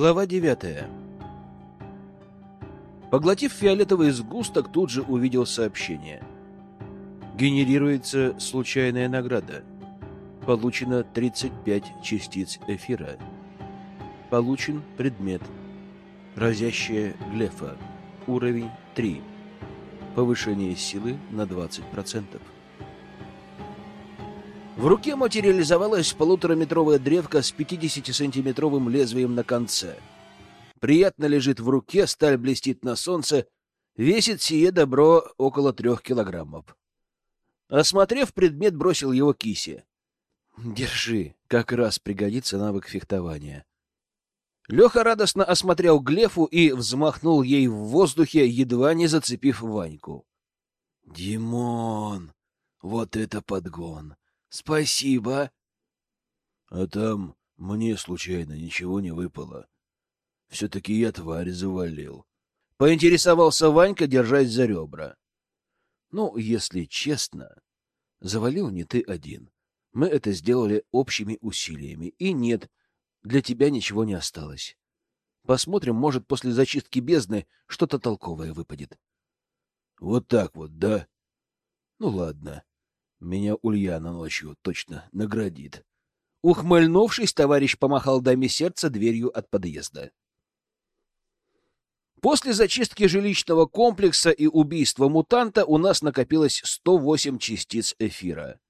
Глава девятая. Поглотив фиолетовый сгусток, тут же увидел сообщение. Генерируется случайная награда. Получено 35 частиц эфира. Получен предмет. Разящая глефа. Уровень 3. Повышение силы на 20%. В руке материализовалась полутораметровая древка с 50-сантиметровым лезвием на конце. Приятно лежит в руке, сталь блестит на солнце, весит сие добро около трех килограммов. Осмотрев предмет, бросил его кисе. «Держи, как раз пригодится навык фехтования». Леха радостно осмотрел Глефу и взмахнул ей в воздухе, едва не зацепив Ваньку. «Димон, вот это подгон! Спасибо!» «А там мне случайно ничего не выпало. Все-таки я тварь завалил». Поинтересовался Ванька, держась за ребра. «Ну, если честно, завалил не ты один. Мы это сделали общими усилиями. И нет, для тебя ничего не осталось. Посмотрим, может, после зачистки бездны что-то толковое выпадет. Вот так вот, да? Ну ладно. Меня Ульяна ночью точно наградит. Ухмыльнувшись, товарищ помахал даме сердца дверью от подъезда. После зачистки жилищного комплекса и убийства мутанта у нас накопилось 108 частиц эфира.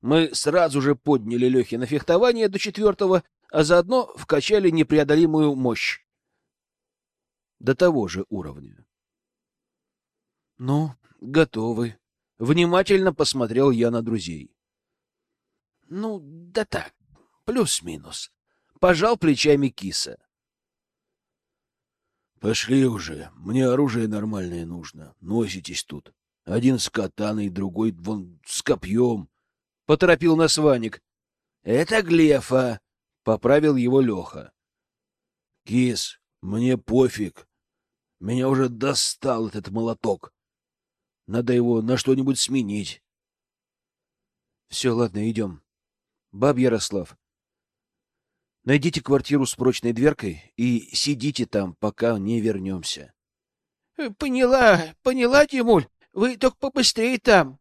Мы сразу же подняли Лехи на фехтование до четвертого а заодно вкачали непреодолимую мощь до того же уровня. — Ну, готовы. Внимательно посмотрел я на друзей. — Ну, да так, плюс-минус. Пожал плечами киса. — Пошли уже, мне оружие нормальное нужно. Носитесь тут. Один с катаной, другой вон с копьем. Поторопил нас Ваник. — Это Глефа, Поправил его Леха. Кис, мне пофиг. Меня уже достал этот молоток. Надо его на что-нибудь сменить. Все, ладно, идем. Баб Ярослав, найдите квартиру с прочной дверкой и сидите там, пока не вернемся. Э, — Поняла, поняла, Тимуль. Вы только побыстрее там.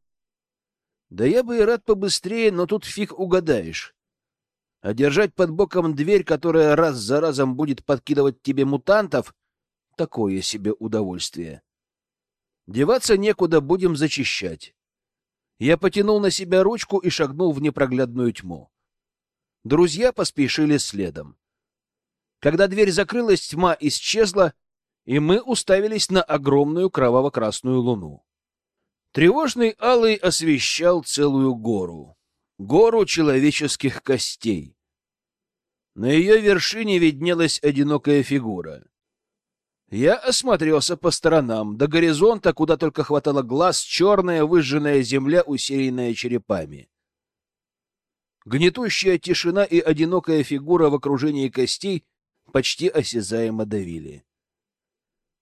— Да я бы и рад побыстрее, но тут фиг угадаешь. А держать под боком дверь, которая раз за разом будет подкидывать тебе мутантов, такое себе удовольствие. Деваться некуда, будем зачищать. Я потянул на себя ручку и шагнул в непроглядную тьму. Друзья поспешили следом. Когда дверь закрылась, тьма исчезла, и мы уставились на огромную кроваво-красную луну. Тревожный алый освещал целую гору гору человеческих костей. На ее вершине виднелась одинокая фигура. Я осмотрелся по сторонам. До горизонта, куда только хватало глаз, черная выжженная земля, усеянная черепами. Гнетущая тишина и одинокая фигура в окружении костей почти осязаемо давили.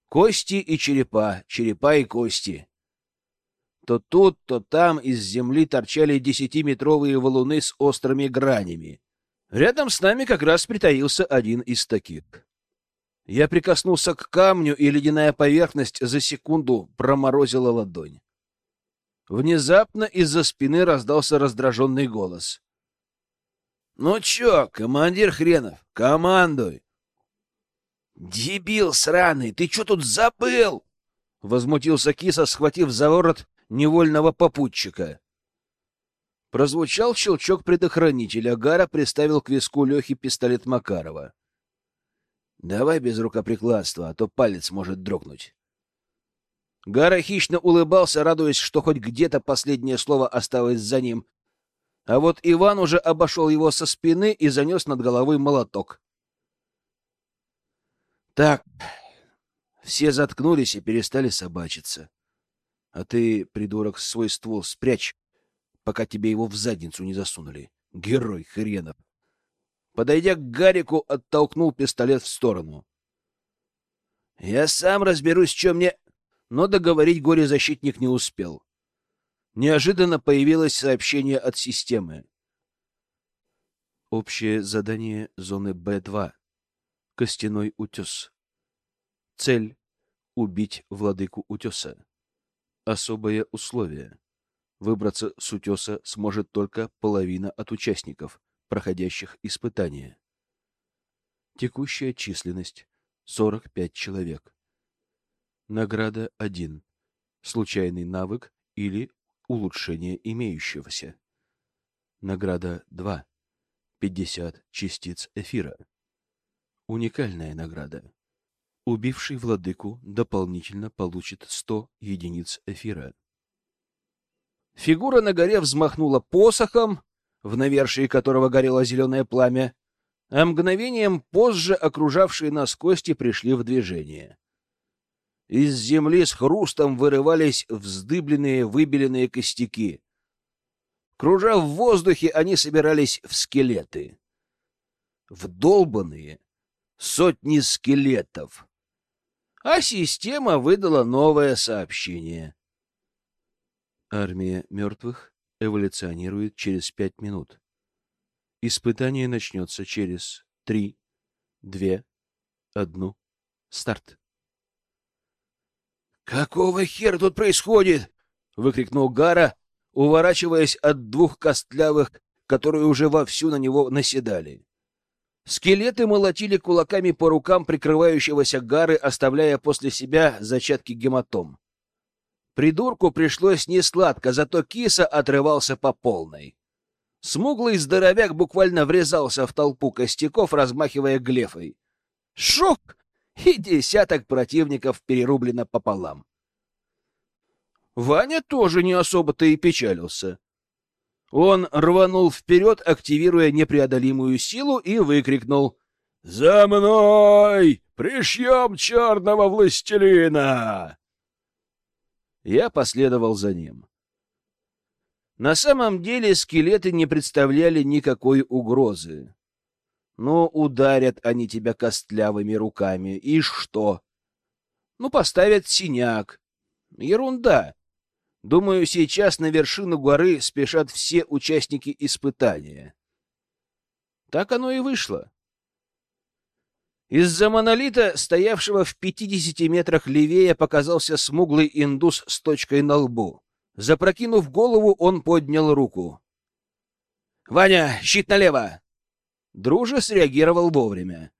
Кости и черепа, черепа и кости. То тут, то там из земли торчали десятиметровые валуны с острыми гранями. Рядом с нами как раз притаился один из таких. Я прикоснулся к камню, и ледяная поверхность за секунду проморозила ладонь. Внезапно из-за спины раздался раздраженный голос. — Ну чё, командир хренов, командуй! — Дебил сраный, ты чё тут забыл? — возмутился киса, схватив за ворот невольного попутчика. Прозвучал щелчок предохранителя. Гара приставил к виску Лехи пистолет Макарова. — Давай без рукоприкладства, а то палец может дрогнуть. Гара хищно улыбался, радуясь, что хоть где-то последнее слово осталось за ним. А вот Иван уже обошел его со спины и занес над головой молоток. Так, все заткнулись и перестали собачиться. А ты, придурок, свой ствол спрячь, пока тебе его в задницу не засунули. Герой хренов. Подойдя к Гарику, оттолкнул пистолет в сторону. Я сам разберусь, что мне... Но договорить горе-защитник не успел. Неожиданно появилось сообщение от системы. Общее задание зоны Б2. Костяной утес. Цель — убить владыку утеса. Особое условие. Выбраться с утеса сможет только половина от участников, проходящих испытания. Текущая численность — 45 человек. Награда 1. Случайный навык или улучшение имеющегося. Награда 2. 50 частиц эфира. Уникальная награда. Убивший владыку дополнительно получит 100 единиц эфира. Фигура на горе взмахнула посохом, в навершии которого горело зеленое пламя, а мгновением позже окружавшие нас кости пришли в движение. Из земли с хрустом вырывались вздыбленные, выбеленные костяки. Кружа в воздухе, они собирались в скелеты. Вдолбанные, сотни скелетов. А система выдала новое сообщение. Армия мертвых эволюционирует через пять минут. Испытание начнется через три, две, одну. Старт. «Какого хера тут происходит?» — выкрикнул Гара, уворачиваясь от двух костлявых, которые уже вовсю на него наседали. Скелеты молотили кулаками по рукам прикрывающегося гары, оставляя после себя зачатки гематом. Придурку пришлось несладко, зато киса отрывался по полной. Смуглый здоровяк буквально врезался в толпу костяков, размахивая глефой. Шок! И десяток противников перерублено пополам. Ваня тоже не особо-то и печалился. Он рванул вперед, активируя непреодолимую силу, и выкрикнул «За мной! Пришьем черного властелина!» Я последовал за ним. На самом деле скелеты не представляли никакой угрозы. Ну, ударят они тебя костлявыми руками, и что? Ну, поставят синяк. Ерунда. Думаю, сейчас на вершину горы спешат все участники испытания. Так оно и вышло. Из-за монолита, стоявшего в 50 метрах левее, показался смуглый индус с точкой на лбу. Запрокинув голову, он поднял руку. «Ваня, щит налево!» Дружа среагировал вовремя.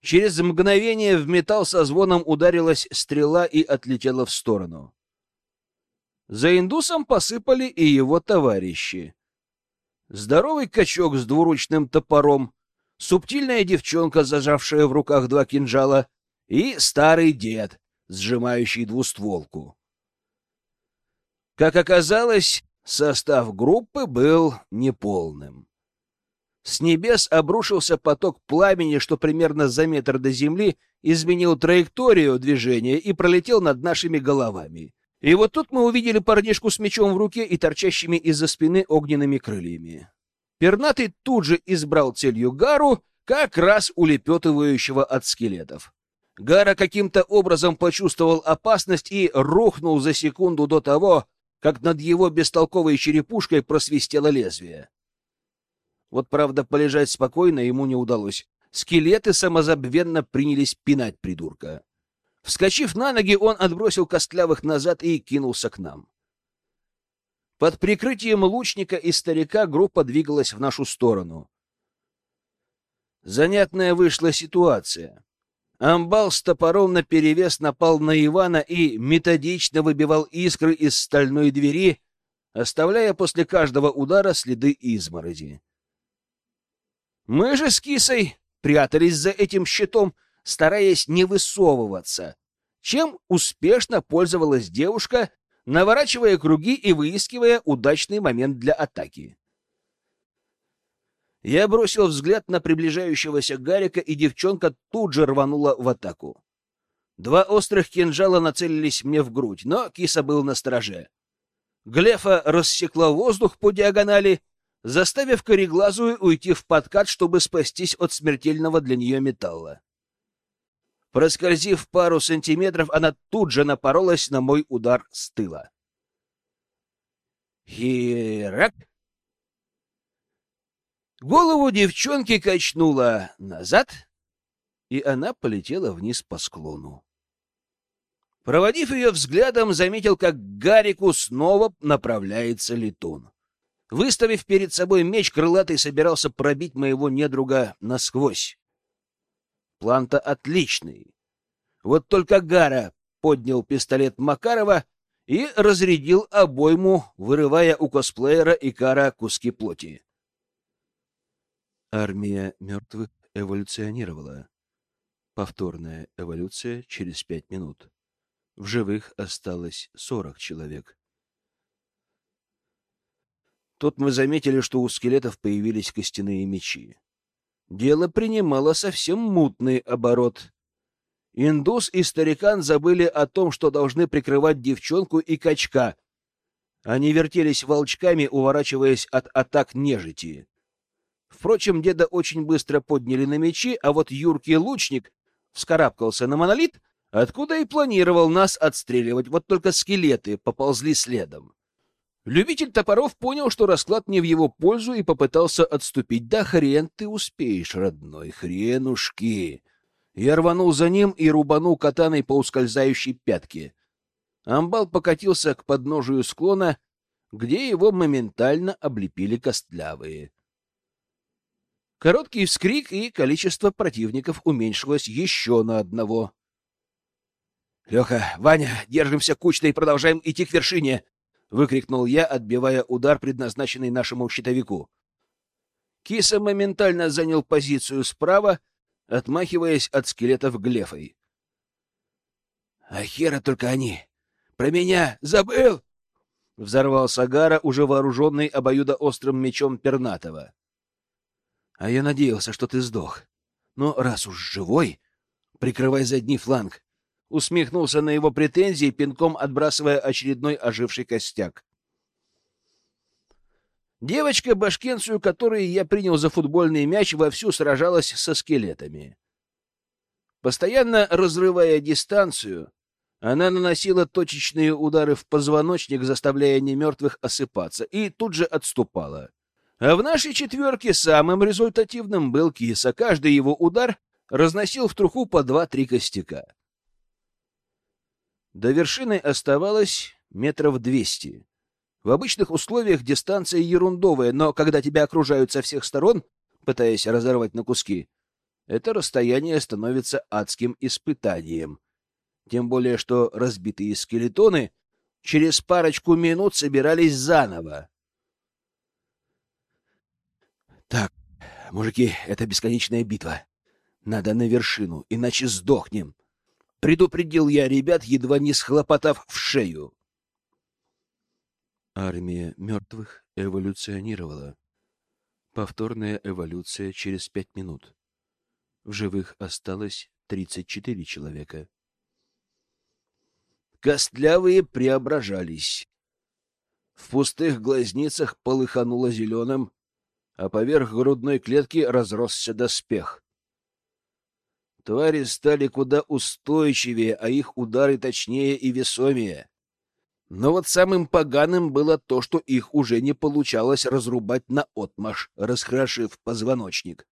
Через мгновение в металл со звоном ударилась стрела и отлетела в сторону. За индусом посыпали и его товарищи. Здоровый качок с двуручным топором, субтильная девчонка, зажавшая в руках два кинжала, и старый дед, сжимающий двустволку. Как оказалось, состав группы был неполным. С небес обрушился поток пламени, что примерно за метр до земли изменил траекторию движения и пролетел над нашими головами. И вот тут мы увидели парнишку с мечом в руке и торчащими из-за спины огненными крыльями. Пернатый тут же избрал целью Гару, как раз улепетывающего от скелетов. Гара каким-то образом почувствовал опасность и рухнул за секунду до того, как над его бестолковой черепушкой просвистело лезвие. Вот, правда, полежать спокойно ему не удалось. Скелеты самозабвенно принялись пинать придурка. Вскочив на ноги, он отбросил костлявых назад и кинулся к нам. Под прикрытием лучника и старика группа двигалась в нашу сторону. Занятная вышла ситуация. Амбал с топором наперевес напал на Ивана и методично выбивал искры из стальной двери, оставляя после каждого удара следы изморози. Мы же с кисой прятались за этим щитом, стараясь не высовываться, чем успешно пользовалась девушка, наворачивая круги и выискивая удачный момент для атаки. Я бросил взгляд на приближающегося Гарика, и девчонка тут же рванула в атаку. Два острых кинжала нацелились мне в грудь, но киса был на страже. Глефа рассекла воздух по диагонали, заставив кореглазую уйти в подкат, чтобы спастись от смертельного для нее металла. Проскользив пару сантиметров, она тут же напоролась на мой удар с тыла. Хирак! Голову девчонки качнула назад, и она полетела вниз по склону. Проводив ее взглядом, заметил, как к Гарику снова направляется летун. Выставив перед собой меч, крылатый собирался пробить моего недруга насквозь. План-то отличный. Вот только Гара поднял пистолет Макарова и разрядил обойму, вырывая у косплеера Икара куски плоти. Армия мертвых эволюционировала. Повторная эволюция через пять минут. В живых осталось сорок человек. Тут мы заметили, что у скелетов появились костяные мечи. Дело принимало совсем мутный оборот. Индус и старикан забыли о том, что должны прикрывать девчонку и качка. Они вертелись волчками, уворачиваясь от атак нежити. Впрочем, деда очень быстро подняли на мечи, а вот юркий лучник вскарабкался на монолит, откуда и планировал нас отстреливать, вот только скелеты поползли следом. Любитель топоров понял, что расклад не в его пользу, и попытался отступить. Да хрен ты успеешь, родной, хренушки! Я рванул за ним и рубанул катаной по ускользающей пятке. Амбал покатился к подножию склона, где его моментально облепили костлявые. Короткий вскрик, и количество противников уменьшилось еще на одного. — Леха, Ваня, держимся кучно и продолжаем идти к вершине! — выкрикнул я, отбивая удар, предназначенный нашему щитовику. Киса моментально занял позицию справа, отмахиваясь от скелетов глефой. — А хера только они! Про меня забыл! — взорвался Гара, уже вооруженный обоюдоострым мечом Пернатова. — А я надеялся, что ты сдох. Но раз уж живой, прикрывай задний фланг усмехнулся на его претензии, пинком отбрасывая очередной оживший костяк. Девочка, башкенцию, которую я принял за футбольный мяч, вовсю сражалась со скелетами. Постоянно разрывая дистанцию, она наносила точечные удары в позвоночник, заставляя немертвых осыпаться, и тут же отступала. А в нашей четверке самым результативным был Киса. Каждый его удар разносил в труху по два-три костяка. До вершины оставалось метров двести. В обычных условиях дистанция ерундовая, но когда тебя окружают со всех сторон, пытаясь разорвать на куски, это расстояние становится адским испытанием. Тем более, что разбитые скелетоны через парочку минут собирались заново. Так, мужики, это бесконечная битва. Надо на вершину, иначе сдохнем. Предупредил я ребят, едва не схлопотав в шею. Армия мертвых эволюционировала. Повторная эволюция через пять минут. В живых осталось тридцать четыре человека. Костлявые преображались. В пустых глазницах полыхануло зеленым, а поверх грудной клетки разросся доспех. Твари стали куда устойчивее, а их удары точнее и весомее. Но вот самым поганым было то, что их уже не получалось разрубать на отмаш, раскрошив позвоночник.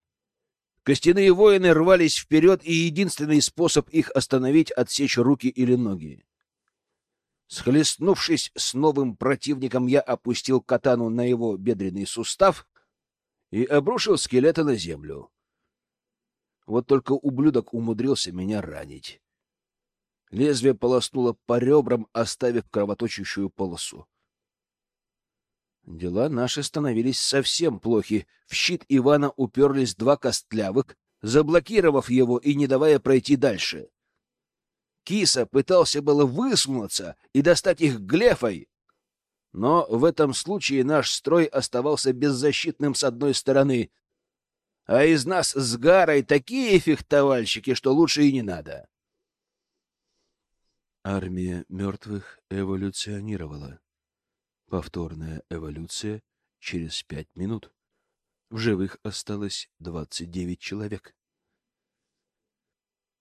Костяные воины рвались вперед, и единственный способ их остановить — отсечь руки или ноги. Схлестнувшись с новым противником, я опустил катану на его бедренный сустав и обрушил скелета на землю. Вот только ублюдок умудрился меня ранить. Лезвие полоснуло по ребрам, оставив кровоточащую полосу. Дела наши становились совсем плохи. В щит Ивана уперлись два костлявых, заблокировав его и не давая пройти дальше. Киса пытался было высунуться и достать их глефой, но в этом случае наш строй оставался беззащитным с одной стороны, а из нас с Гарой такие фехтовальщики, что лучше и не надо. Армия мертвых эволюционировала. Повторная эволюция через пять минут. В живых осталось двадцать девять человек.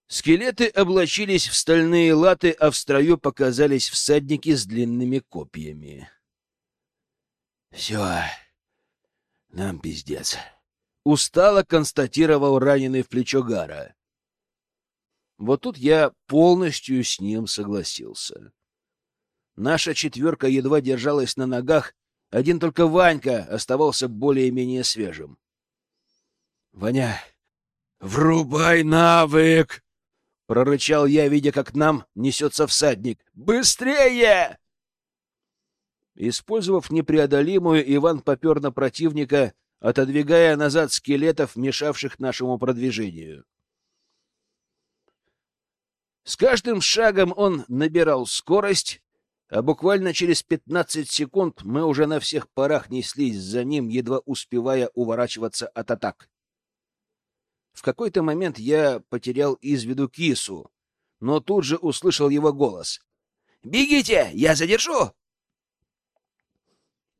Скелеты облачились в стальные латы, а в строю показались всадники с длинными копьями. — Все, нам пиздец, устало констатировал раненый в плечо Гара. Вот тут я полностью с ним согласился. Наша четверка едва держалась на ногах, один только Ванька оставался более-менее свежим. — Ваня, врубай навык! — прорычал я, видя, как к нам несется всадник. — Быстрее! Использовав непреодолимую, Иван попер на противника, отодвигая назад скелетов, мешавших нашему продвижению. С каждым шагом он набирал скорость, а буквально через пятнадцать секунд мы уже на всех парах неслись за ним, едва успевая уворачиваться от атак. В какой-то момент я потерял из виду кису, но тут же услышал его голос. «Бегите! Я задержу!»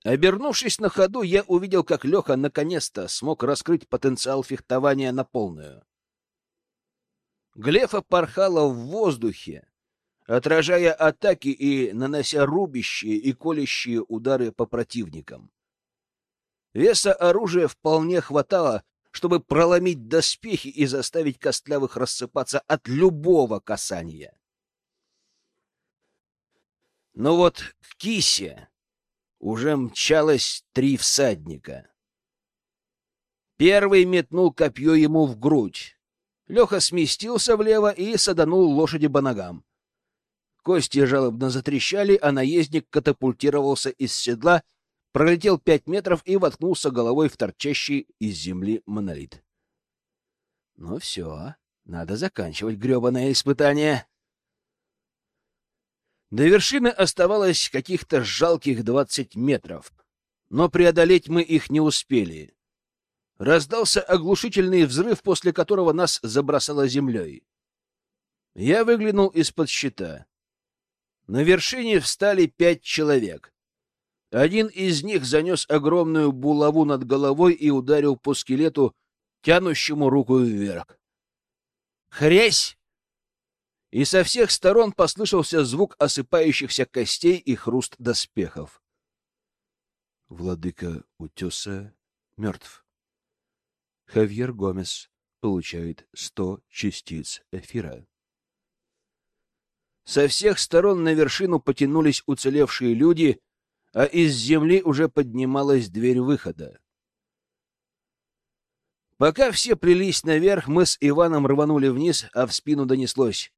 Обернувшись на ходу, я увидел, как Леха наконец-то смог раскрыть потенциал фехтования на полную. Глефа порхала в воздухе, отражая атаки и нанося рубящие и колющие удары по противникам. Веса оружия вполне хватало, чтобы проломить доспехи и заставить костлявых рассыпаться от любого касания. Но вот к кисе уже мчалось три всадника. Первый метнул копье ему в грудь. Леха сместился влево и саданул лошади по ногам. Кости жалобно затрещали, а наездник катапультировался из седла, пролетел пять метров и воткнулся головой в торчащий из земли монолит. Ну все, надо заканчивать гребаное испытание. До вершины оставалось каких-то жалких двадцать метров, но преодолеть мы их не успели. Раздался оглушительный взрыв, после которого нас забросало землей. Я выглянул из-под щита. На вершине встали пять человек. Один из них занес огромную булаву над головой и ударил по скелету, тянущему руку вверх. Хрясь! И со всех сторон послышался звук осыпающихся костей и хруст доспехов. Владыка утеса мертв. Хавьер Гомес получает сто частиц эфира. Со всех сторон на вершину потянулись уцелевшие люди, а из земли уже поднималась дверь выхода. Пока все плелись наверх, мы с Иваном рванули вниз, а в спину донеслось.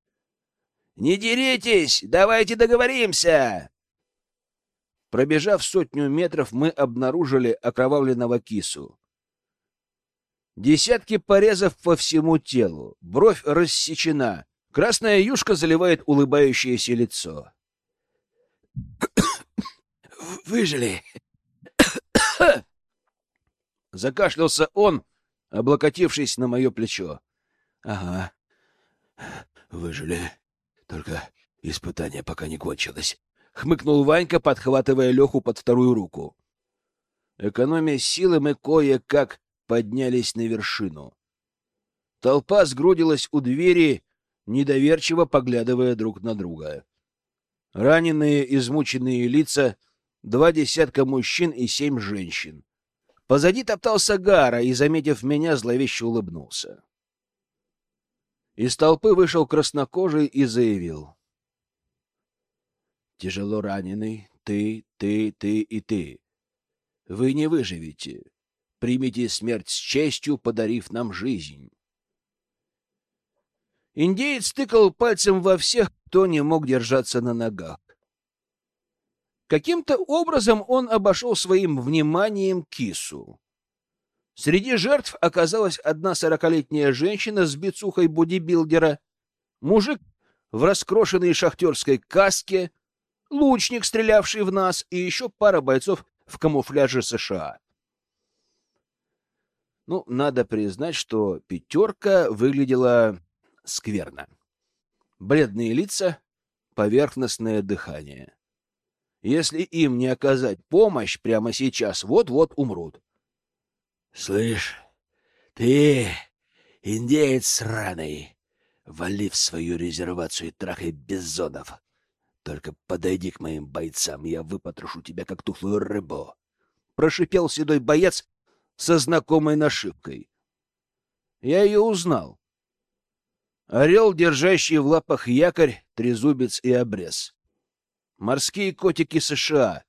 Не деритесь! Давайте договоримся!» Пробежав сотню метров, мы обнаружили окровавленного кису. Десятки порезов по всему телу, бровь рассечена, красная юшка заливает улыбающееся лицо. «Выжили!» Закашлялся он, облокотившись на мое плечо. «Ага, выжили», только испытание пока не кончилось. Хмыкнул Ванька, подхватывая Леху под вторую руку. Экономия силы, мы кое-как поднялись на вершину. Толпа сгрудилась у двери, недоверчиво поглядывая друг на друга. Раненые, измученные лица, два десятка мужчин и семь женщин. Позади топтался Гара и, заметив меня, зловеще улыбнулся. Из толпы вышел краснокожий и заявил. «Тяжело раненый, ты, ты, ты и ты. Вы не выживете. Примите смерть с честью, подарив нам жизнь». Индеец тыкал пальцем во всех, кто не мог держаться на ногах. Каким-то образом он обошел своим вниманием кису. Среди жертв оказалась одна сорокалетняя женщина с бицухой бодибилдера, мужик в раскрошенной шахтерской каске, лучник, стрелявший в нас, и еще пара бойцов в камуфляже США. Ну, надо признать, что пятерка выглядела скверно. Бледные лица, поверхностное дыхание. Если им не оказать помощь прямо сейчас, вот-вот умрут. Слышь, ты, индеец сраный, вали в свою резервацию и трахай беззонов. Только подойди к моим бойцам, я выпотрошу тебя, как тухлую рыбу. Прошипел седой боец со знакомой нашивкой. Я ее узнал. Орел, держащий в лапах якорь, трезубец и обрез. Морские котики США.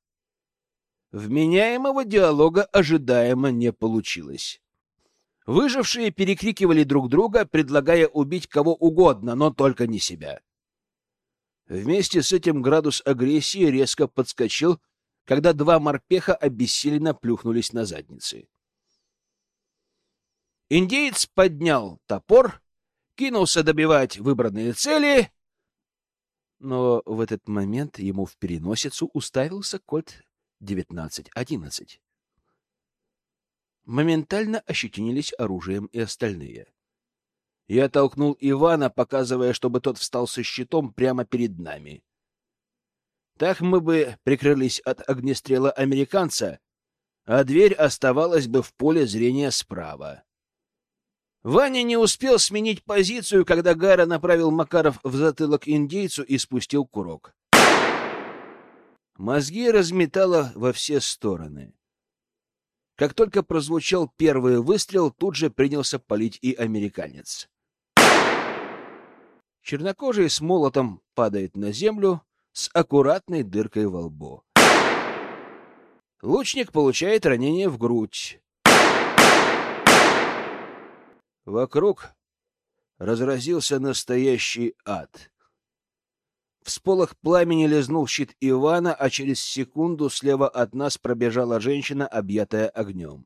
Вменяемого диалога ожидаемо не получилось. Выжившие перекрикивали друг друга, предлагая убить кого угодно, но только не себя. Вместе с этим градус агрессии резко подскочил, когда два морпеха обессиленно плюхнулись на задницы. Индеец поднял топор, кинулся добивать выбранные цели, но в этот момент ему в переносицу уставился кольт 1911. Моментально ощетинились оружием и остальные. Я толкнул Ивана, показывая, чтобы тот встал со щитом прямо перед нами. Так мы бы прикрылись от огнестрела американца, а дверь оставалась бы в поле зрения справа. Ваня не успел сменить позицию, когда Гара направил Макаров в затылок индейцу и спустил курок. Мозги разметало во все стороны. Как только прозвучал первый выстрел, тут же принялся палить и американец. Чернокожий с молотом падает на землю с аккуратной дыркой во лбу. Лучник получает ранение в грудь. Вокруг разразился настоящий ад. Всполох пламени лизнул щит Ивана, а через секунду слева от нас пробежала женщина, объятая огнем.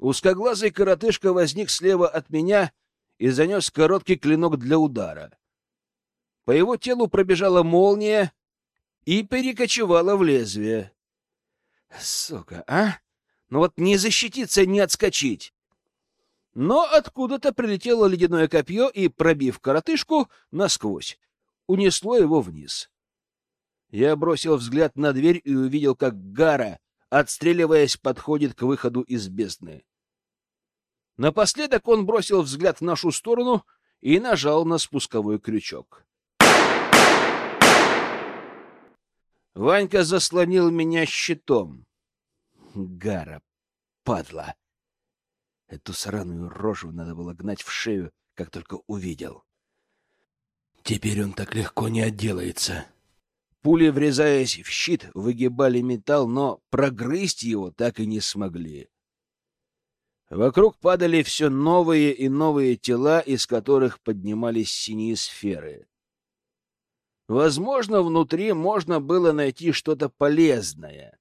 Узкоглазый коротышка возник слева от меня и занес короткий клинок для удара. По его телу пробежала молния и перекочевала в лезвие. Сука, а? Ну вот не защититься, не отскочить. Но откуда-то прилетело ледяное копье и, пробив коротышку насквозь, унесло его вниз. Я бросил взгляд на дверь и увидел, как Гара, отстреливаясь, подходит к выходу из бездны. Напоследок он бросил взгляд в нашу сторону и нажал на спусковой крючок. Ванька заслонил меня щитом. Гара, падла! Эту сраную рожу надо было гнать в шею, как только увидел. Теперь он так легко не отделается. Пули, врезаясь в щит, выгибали металл, но прогрызть его так и не смогли. Вокруг падали все новые и новые тела, из которых поднимались синие сферы. Возможно, внутри можно было найти что-то полезное.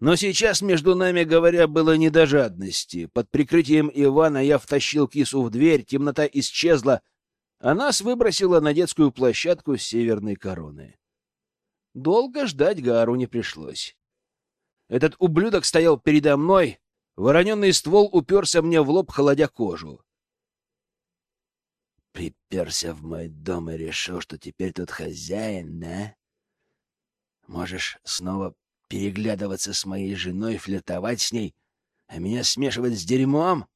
Но сейчас между нами, говоря, было не до жадности. Под прикрытием Ивана я втащил кису в дверь, темнота исчезла, а нас выбросило на детскую площадку с северной короны. Долго ждать Гару не пришлось. Этот ублюдок стоял передо мной, Вороненный ствол уперся мне в лоб, холодя кожу. Приперся в мой дом и решил, что теперь тут хозяин, да? Можешь снова переглядываться с моей женой, флиртовать с ней, а меня смешивать с дерьмом?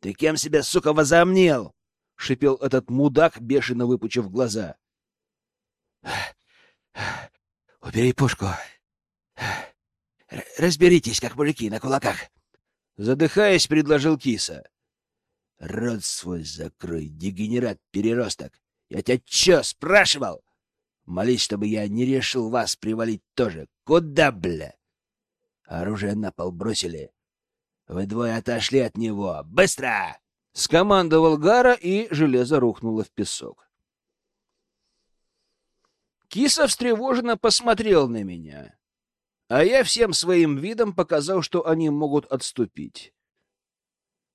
Ты кем себя, сука, возомнил? — шипел этот мудак, бешено выпучив глаза. — Убери пушку. Разберитесь, как мужики, на кулаках. Задыхаясь, предложил киса. Рот свой закрой, дегенерат-переросток. Я тебя чё спрашивал? Молись, чтобы я не решил вас привалить тоже. Куда, бля? Оружие на пол бросили. Вы двое отошли от него. Быстро! Скомандовал Гара, и железо рухнуло в песок. Киса встревоженно посмотрел на меня а я всем своим видом показал, что они могут отступить.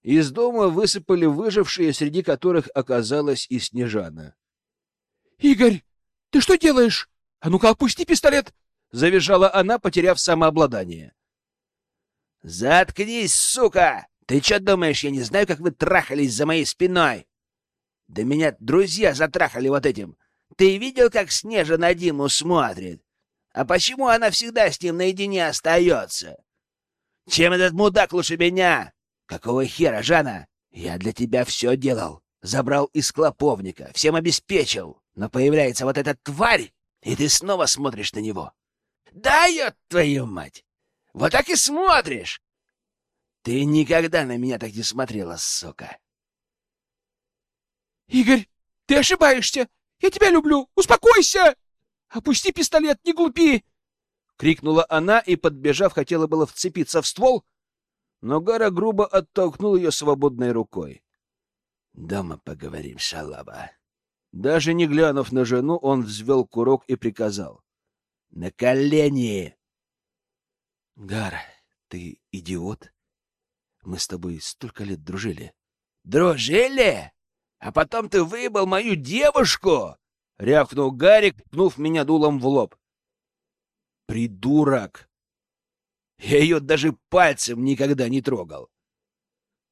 Из дома высыпали выжившие, среди которых оказалась и Снежана. — Игорь, ты что делаешь? А ну-ка, опусти пистолет! — завизжала она, потеряв самообладание. — Заткнись, сука! Ты что думаешь, я не знаю, как вы трахались за моей спиной? Да меня друзья затрахали вот этим. Ты видел, как Снежа на Диму смотрит? А почему она всегда с ним наедине остается? Чем этот мудак лучше меня? Какого хера, Жана? Я для тебя все делал. Забрал из клоповника, всем обеспечил. Но появляется вот эта тварь, и ты снова смотришь на него. Да, твою мать! Вот так и смотришь! Ты никогда на меня так не смотрела, сука. Игорь, Ты ошибаешься! Я тебя люблю! Успокойся! Опусти пистолет, не глупи!» Крикнула она и, подбежав, хотела было вцепиться в ствол, но Гара грубо оттолкнул ее свободной рукой. «Дома поговорим, шалава». Даже не глянув на жену, он взвел курок и приказал. «На колени!» «Гара, ты идиот? Мы с тобой столько лет дружили». «Дружили? А потом ты выебал мою девушку!» — рявкнул Гарик, пнув меня дулом в лоб. «Придурок! Я ее даже пальцем никогда не трогал!»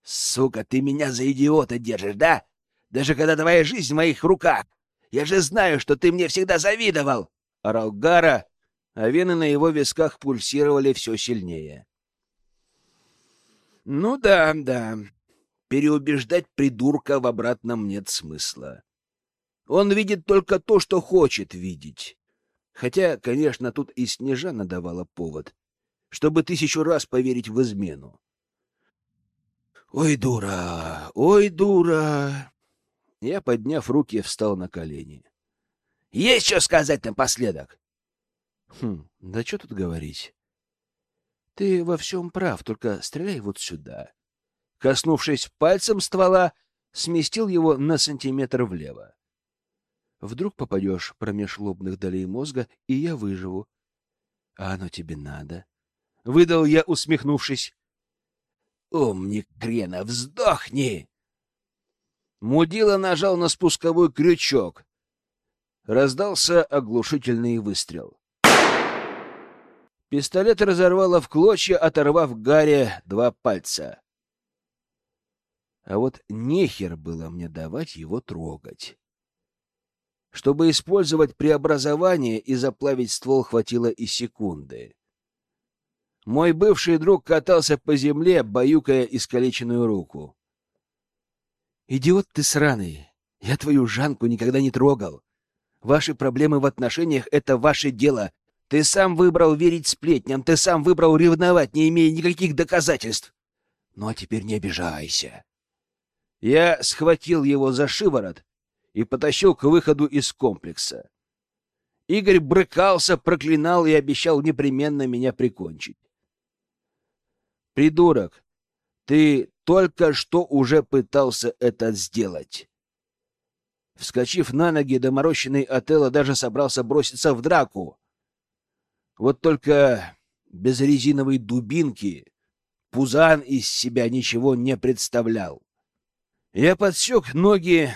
«Сука, ты меня за идиота держишь, да? Даже когда твоя жизнь в моих руках! Я же знаю, что ты мне всегда завидовал!» — орал Гара, а вены на его висках пульсировали все сильнее. «Ну да, да, переубеждать придурка в обратном нет смысла. Он видит только то, что хочет видеть. Хотя, конечно, тут и Снежана давала повод, чтобы тысячу раз поверить в измену. «Ой, дура! Ой, дура!» Я, подняв руки, встал на колени. «Есть что сказать напоследок?» «Хм, да что тут говорить?» «Ты во всем прав, только стреляй вот сюда». Коснувшись пальцем ствола, сместил его на сантиметр влево. Вдруг попадешь промеж лобных долей мозга, и я выживу. А оно тебе надо. Выдал я, усмехнувшись. «Умник крена, вздохни!» Мудила нажал на спусковой крючок. Раздался оглушительный выстрел. Пистолет разорвало в клочья, оторвав Гарри два пальца. А вот нехер было мне давать его трогать. Чтобы использовать преобразование и заплавить ствол хватило и секунды. Мой бывший друг катался по земле, баюкая искалеченную руку. «Идиот ты сраный! Я твою Жанку никогда не трогал. Ваши проблемы в отношениях — это ваше дело. Ты сам выбрал верить сплетням, ты сам выбрал ревновать, не имея никаких доказательств. Ну а теперь не обижайся». Я схватил его за шиворот и потащил к выходу из комплекса. Игорь брыкался, проклинал и обещал непременно меня прикончить. Придурок, ты только что уже пытался это сделать. Вскочив на ноги, доморощенный Отелло даже собрался броситься в драку. Вот только без резиновой дубинки Пузан из себя ничего не представлял. Я подсек ноги,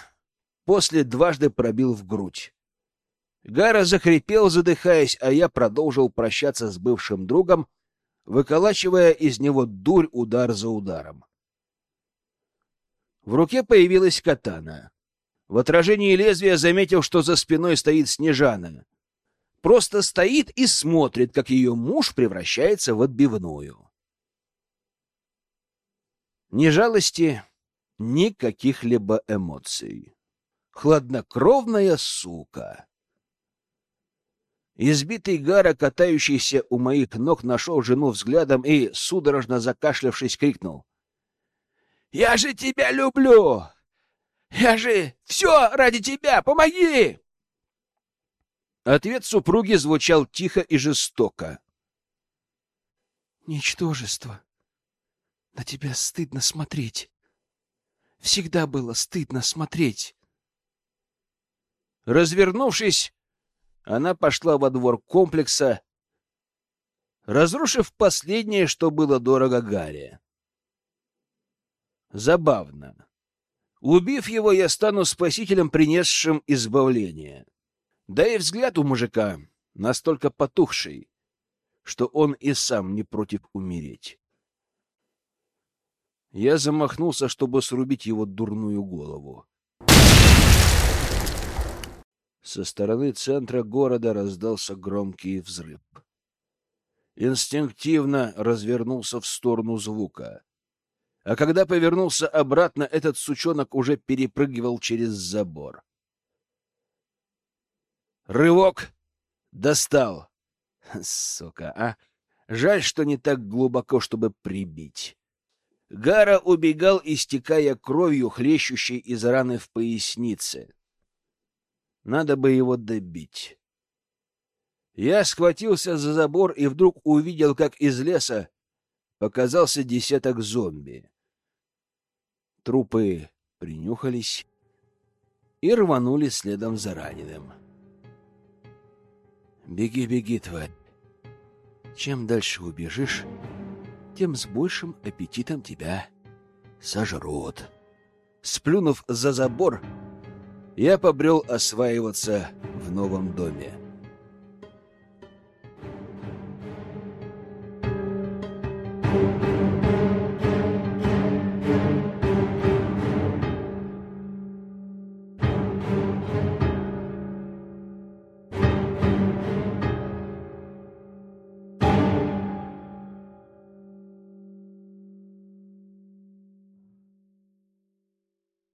после дважды пробил в грудь. Гара захрипел, задыхаясь, а я продолжил прощаться с бывшим другом, выколачивая из него дурь удар за ударом. В руке появилась катана. В отражении лезвия заметил, что за спиной стоит Снежана. Просто стоит и смотрит, как ее муж превращается в отбивную. Ни жалости, ни каких-либо эмоций. Хладнокровная сука. Избитый Гара, катающийся у моих ног, нашел жену взглядом и, судорожно закашлявшись, крикнул. — Я же тебя люблю! Я же все ради тебя! Помоги! Ответ супруги звучал тихо и жестоко. — Ничтожество. На тебя стыдно смотреть. Всегда было стыдно смотреть. Развернувшись, она пошла во двор комплекса, разрушив последнее, что было дорого Гарри. Забавно. Убив его, я стану спасителем, принесшим избавление. Да и взгляд у мужика настолько потухший, что он и сам не против умереть. Я замахнулся, чтобы срубить его дурную голову. Со стороны центра города раздался громкий взрыв. Инстинктивно развернулся в сторону звука. А когда повернулся обратно, этот сучонок уже перепрыгивал через забор. Рывок! Достал! Сука, а! Жаль, что не так глубоко, чтобы прибить. Гара убегал, истекая кровью, хлещущей из раны в пояснице. Надо бы его добить. Я схватился за забор и вдруг увидел, как из леса показался десяток зомби. Трупы принюхались и рванули следом за раненым. «Беги, беги, тварь! Чем дальше убежишь, тем с большим аппетитом тебя сожрут». Сплюнув за забор, я побрел осваиваться в новом доме.